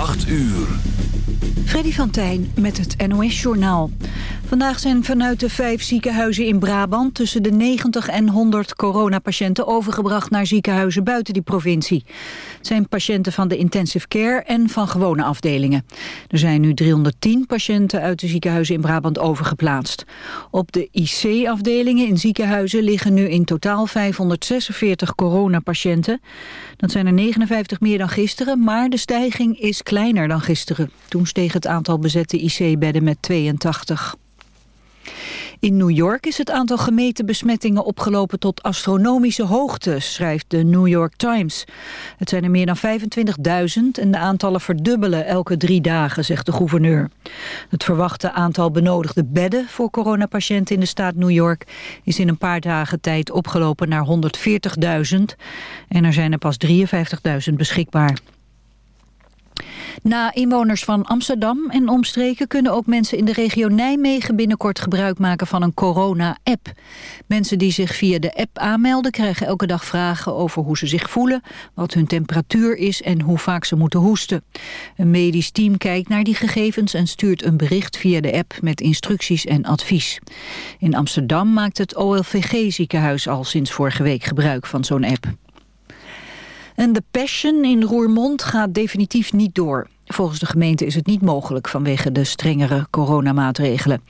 8 uur. Freddy van Tijn met het NOS-journaal. Vandaag zijn vanuit de vijf ziekenhuizen in Brabant... tussen de 90 en 100 coronapatiënten overgebracht naar ziekenhuizen buiten die provincie. Het zijn patiënten van de intensive care en van gewone afdelingen. Er zijn nu 310 patiënten uit de ziekenhuizen in Brabant overgeplaatst. Op de IC-afdelingen in ziekenhuizen liggen nu in totaal 546 coronapatiënten. Dat zijn er 59 meer dan gisteren, maar de stijging is kleiner dan gisteren. Toen steeg het aantal bezette IC-bedden met 82. In New York is het aantal gemeten besmettingen opgelopen tot astronomische hoogte, schrijft de New York Times. Het zijn er meer dan 25.000 en de aantallen verdubbelen elke drie dagen, zegt de gouverneur. Het verwachte aantal benodigde bedden voor coronapatiënten in de staat New York is in een paar dagen tijd opgelopen naar 140.000 en er zijn er pas 53.000 beschikbaar. Na inwoners van Amsterdam en omstreken kunnen ook mensen in de regio Nijmegen binnenkort gebruik maken van een corona-app. Mensen die zich via de app aanmelden krijgen elke dag vragen over hoe ze zich voelen, wat hun temperatuur is en hoe vaak ze moeten hoesten. Een medisch team kijkt naar die gegevens en stuurt een bericht via de app met instructies en advies. In Amsterdam maakt het OLVG ziekenhuis al sinds vorige week gebruik van zo'n app. En de Passion in Roermond gaat definitief niet door. Volgens de gemeente is het niet mogelijk vanwege de strengere coronamaatregelen.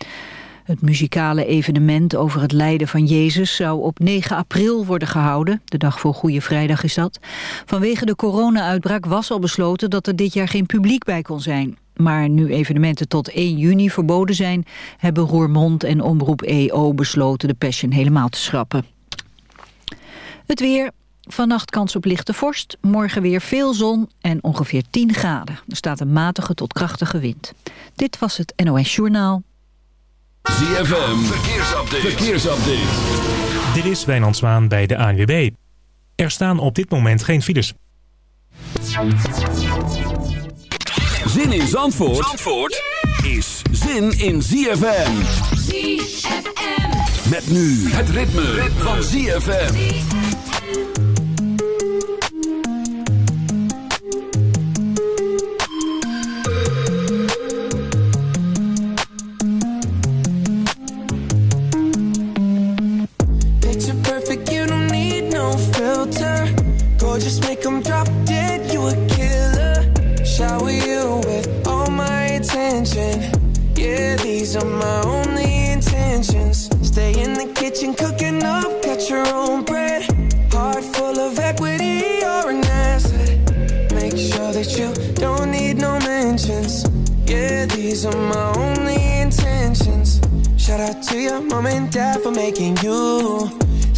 Het muzikale evenement over het lijden van Jezus zou op 9 april worden gehouden. De dag voor Goede Vrijdag is dat. Vanwege de corona-uitbraak was al besloten dat er dit jaar geen publiek bij kon zijn. Maar nu evenementen tot 1 juni verboden zijn... hebben Roermond en Omroep EO besloten de Passion helemaal te schrappen. Het weer, Vannacht kans op lichte vorst, morgen weer veel zon en ongeveer 10 graden. Er staat een matige tot krachtige wind. Dit was het NOS Journaal. ZFM, verkeersupdate. verkeersupdate. Dit is Wijnand Zwaan bij de ANWB. Er staan op dit moment geen files. Zin in Zandvoort, Zandvoort is zin in ZFM. ZFM. Met nu het ritme, ritme. van ZFM. Just make them drop dead. You a killer. Shower you with all my attention. Yeah, these are my only intentions. Stay in the kitchen cooking up, got your own bread. Heart full of equity, you're an asset. Make sure that you don't need no mentions. Yeah, these are my only intentions. Shout out to your mom and dad for making you.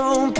don't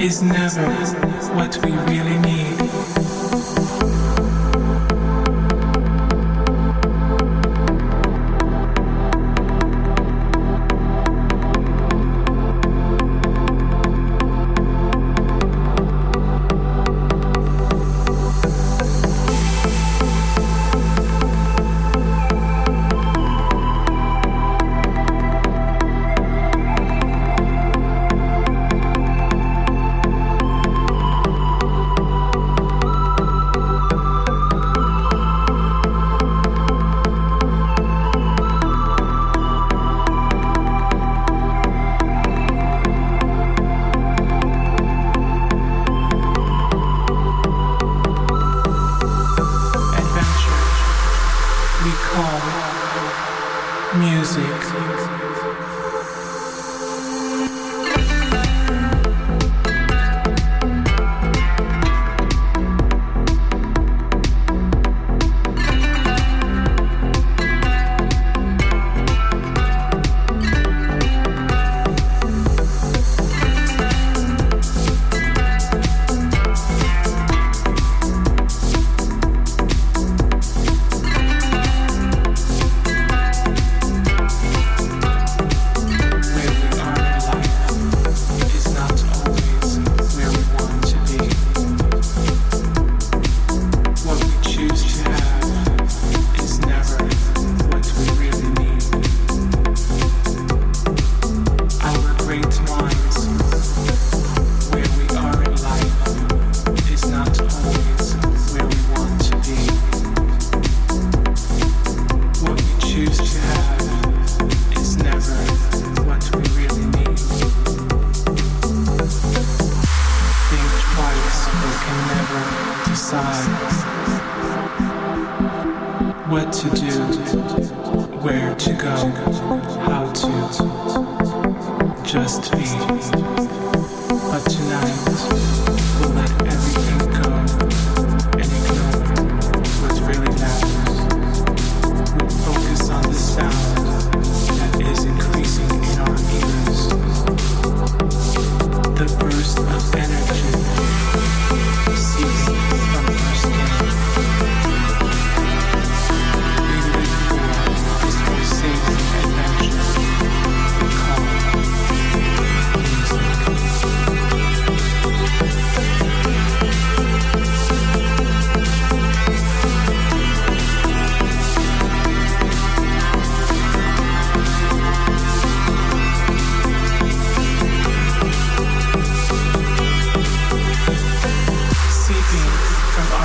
is never what we really need.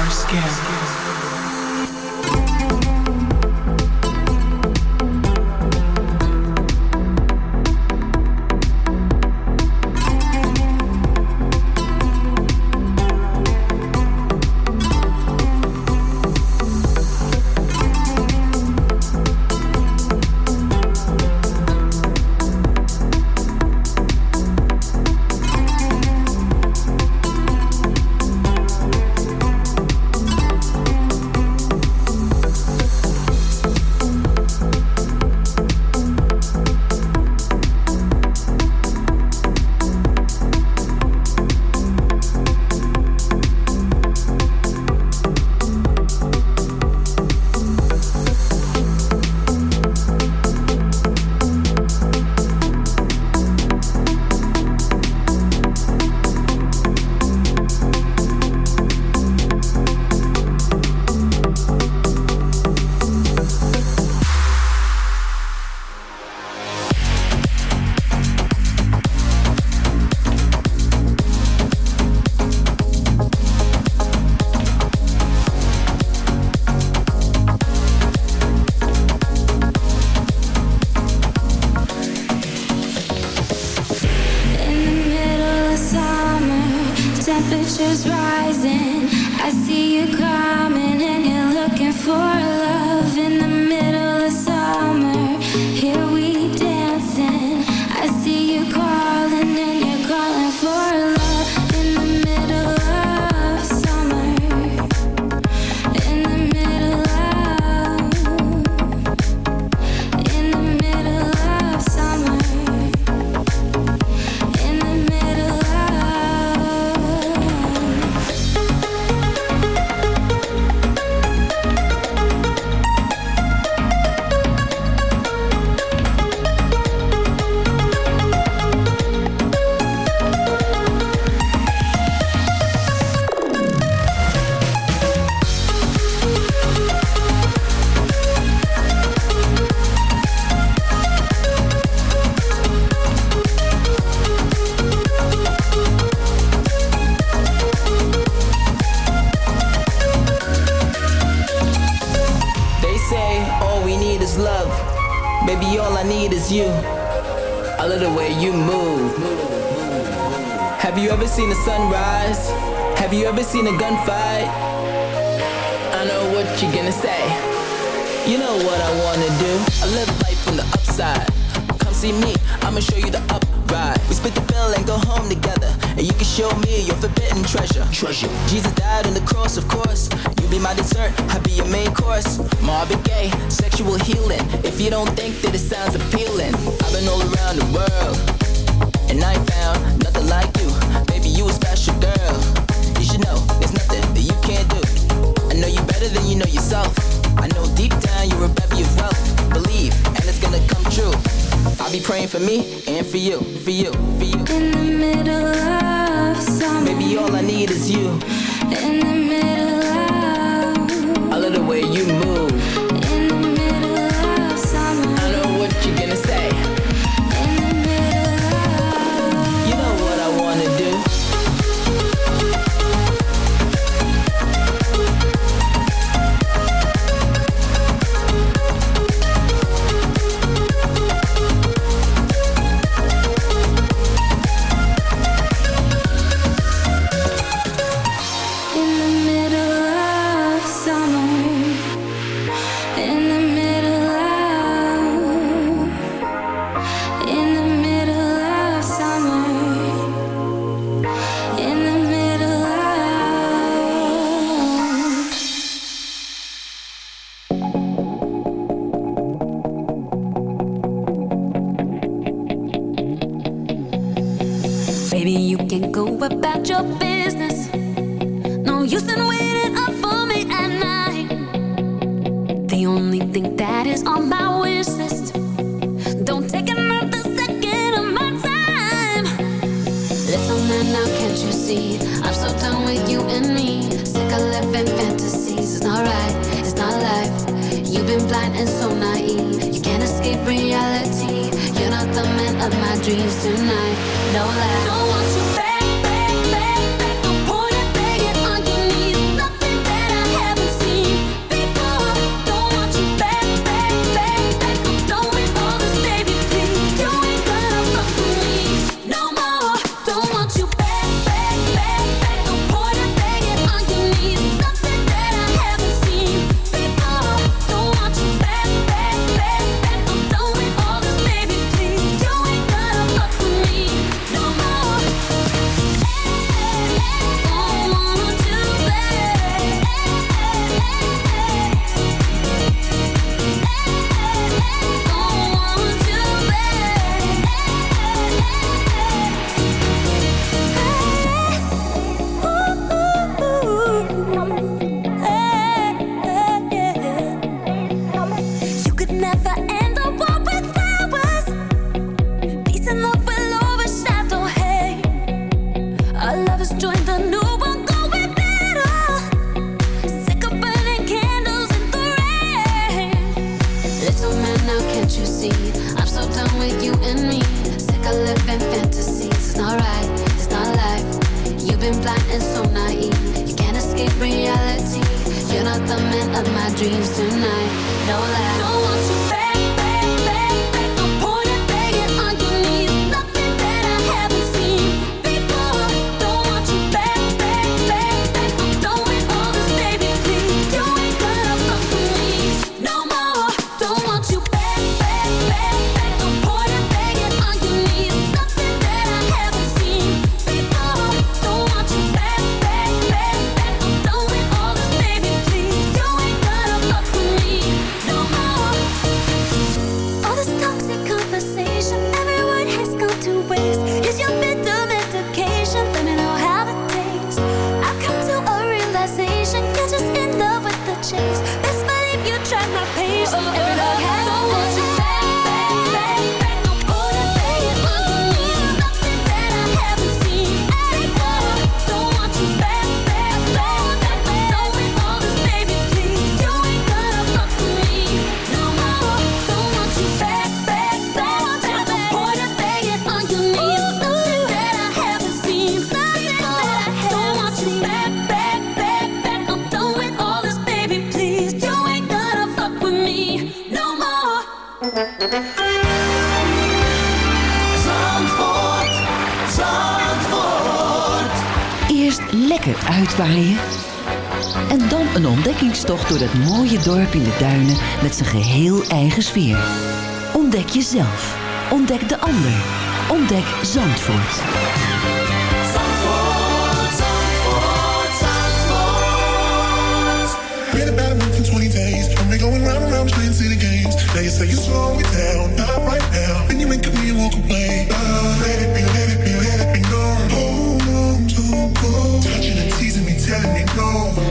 our skin. waaien. En dan een ontdekkingstocht door dat mooie dorp in de duinen met zijn geheel eigen sfeer. Ontdek jezelf. Ontdek de ander. Ontdek Zandvoort. Zandvoort, Zandvoort, Zandvoort. Read about a month and 20 days. Only going round and round playing city games. Now you say you slow me down, not right now. Then you ain't me and walk away. Uh, let it be, let it be. telling it go.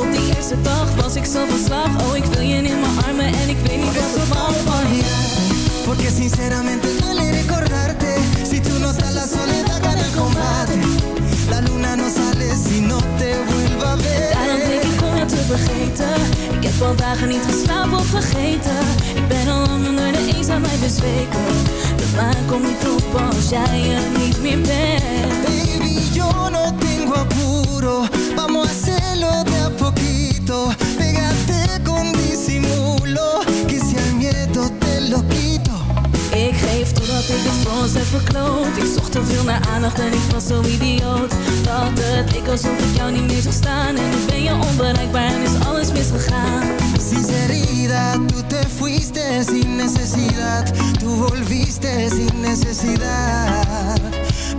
Op die eerste dag Was ik zo van slag. Oh, ik wil je in mijn armen En ik weet niet wat ik van van je Porque sinceramente duele recordarte. Si tú no estás la soledad gana el combate. La luna no sale si no te vuelva a ver. Daarom denk ik om jou te vergeten. Ik heb al dagen niet geslapen of vergeten. Ik ben al lang onder de eenzaamheid bezweken. De maan komt niet op als jij er niet meer bent. Baby, yo no tengo apuro Vamos a hacerlo de a poquito. Pégate con disimulo Que si al miedo te lo quito. Ik geef totdat ik het voor heb verkloot. Ik zocht te veel naar aandacht en ik was zo idioot. Dat het leek alsof ik jou niet meer zag staan. En nu ben je onbereikbaar en is alles misgegaan. Sinceridad, tú te fuiste sin necesidad. Tú volviste sin necesidad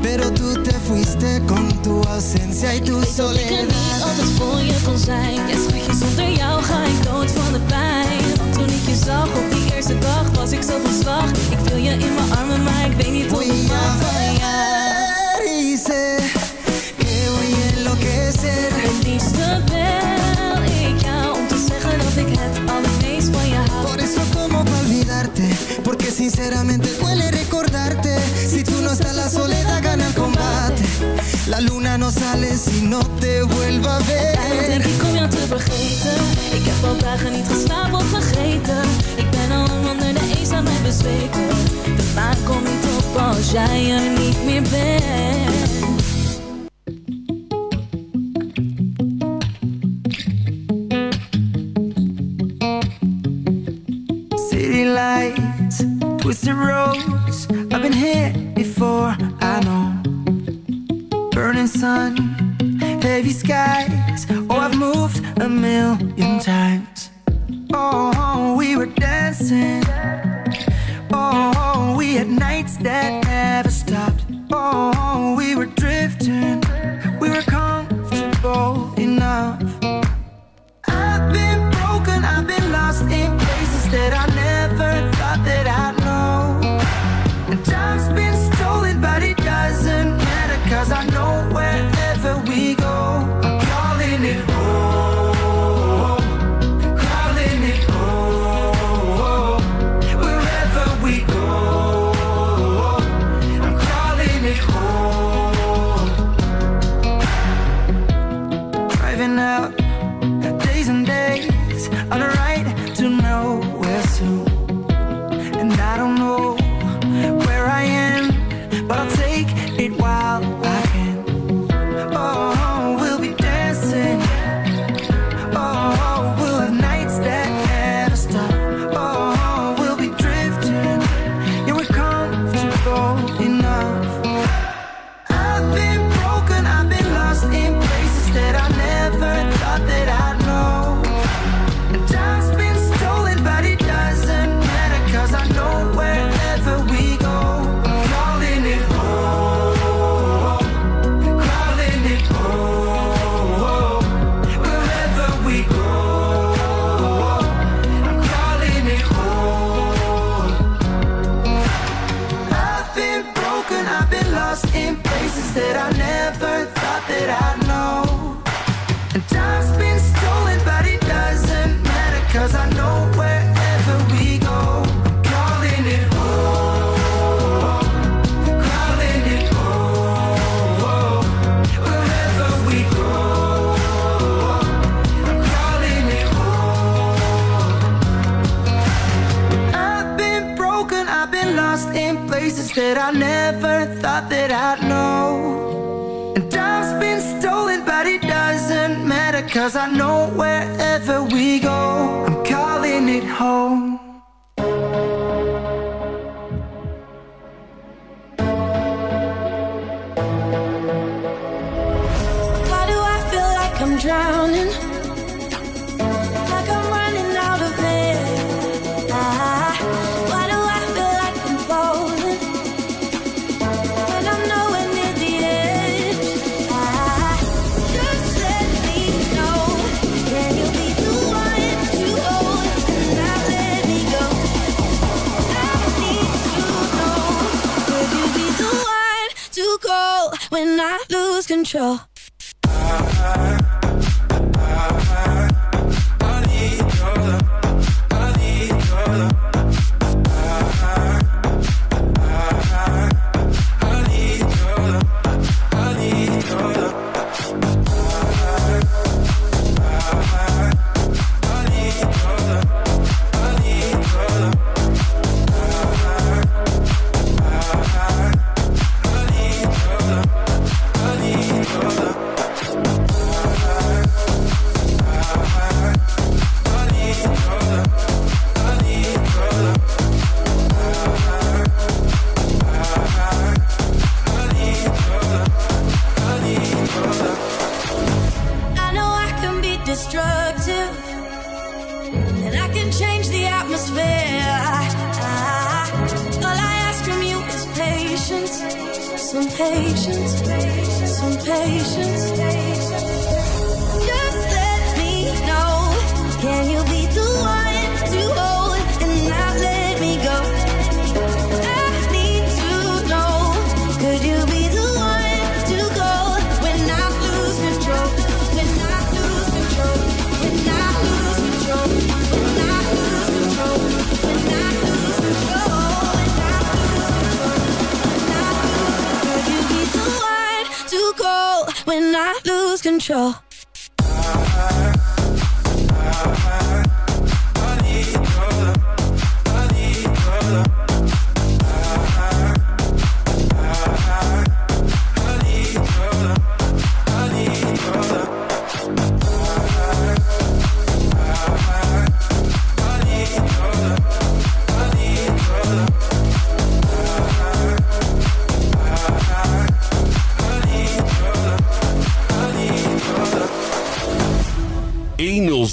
Pero tú te fuiste con tu ausencia y tu Ik weet dat ik er soledad. niet altijd voor je kon zijn. Ja schatje, zonder jou ga ik dood van de pijn. Want toen ik je zag op die eerste dag was ik zo van slag. Ik wil je in mijn armen, maar ik weet niet hoe ik van jou. ver y sé que voy a enloquecer. Het liefste bel ik jou om te zeggen dat ik het allermeest van je hou. Por eso como pa' olvidarte? Porque sinceramente duele no estás la soledad gana el combate. La luna no sale si no te vuelva a Daarom denk ver ik om jou te vergeten. Ik heb al dagen niet geslapen of vergeten. Ik ben al onder de eenzaamheid bezweken. De maan komt niet op als jij er niet meer bent sun, heavy skies. Oh, I've moved a million times I know. And time's been stolen, but it doesn't matter, cause I know wherever we go, I'm calling it home. control.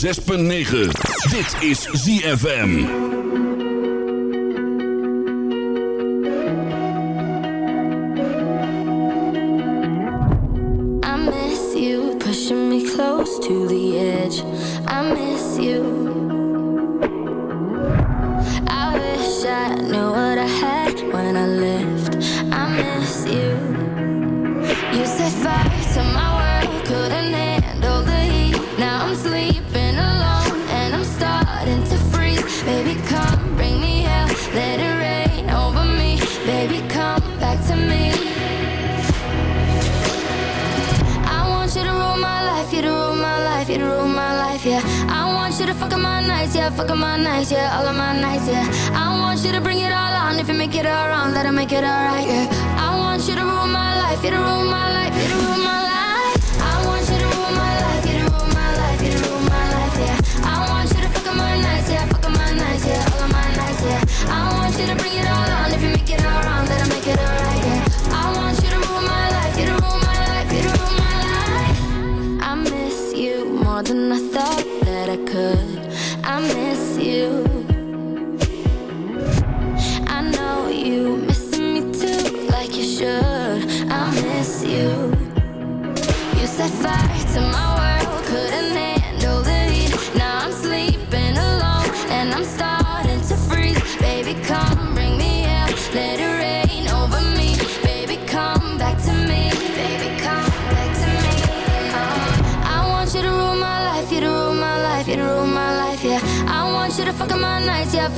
106.9. Dit is ZFM. yeah, fuck up my nights, yeah, all of my nights, yeah. I want you to bring it all on, if you make it all wrong, that'll make it all right, yeah. I want you to rule my life, you to rule my life, you to rule my life. I want you to rule my life, you to rule my life, you to rule my life, yeah. I want you to fuck my nights, yeah, fuck my nights, yeah, all of my nights, yeah. I want you to bring it all on, if you make it all wrong, that'll